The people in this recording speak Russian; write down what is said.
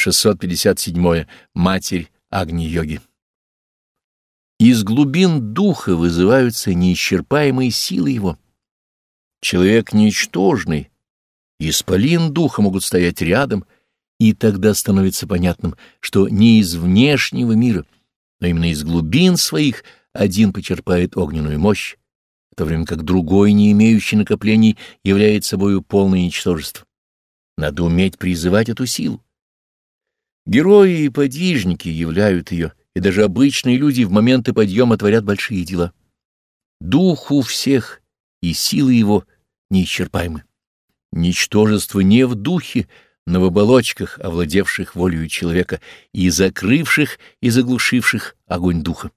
657. Матерь Агни-йоги. Из глубин духа вызываются неисчерпаемые силы его. Человек ничтожный, исполин духа могут стоять рядом, и тогда становится понятным, что не из внешнего мира, но именно из глубин своих один почерпает огненную мощь, в то время как другой, не имеющий накоплений, является собою полное ничтожество. Надо уметь призывать эту силу. Герои и подвижники являют ее, и даже обычные люди в моменты подъема творят большие дела. Дух у всех, и силы его неисчерпаемы. Ничтожество не в духе, но в оболочках, овладевших волею человека и закрывших и заглушивших огонь духа.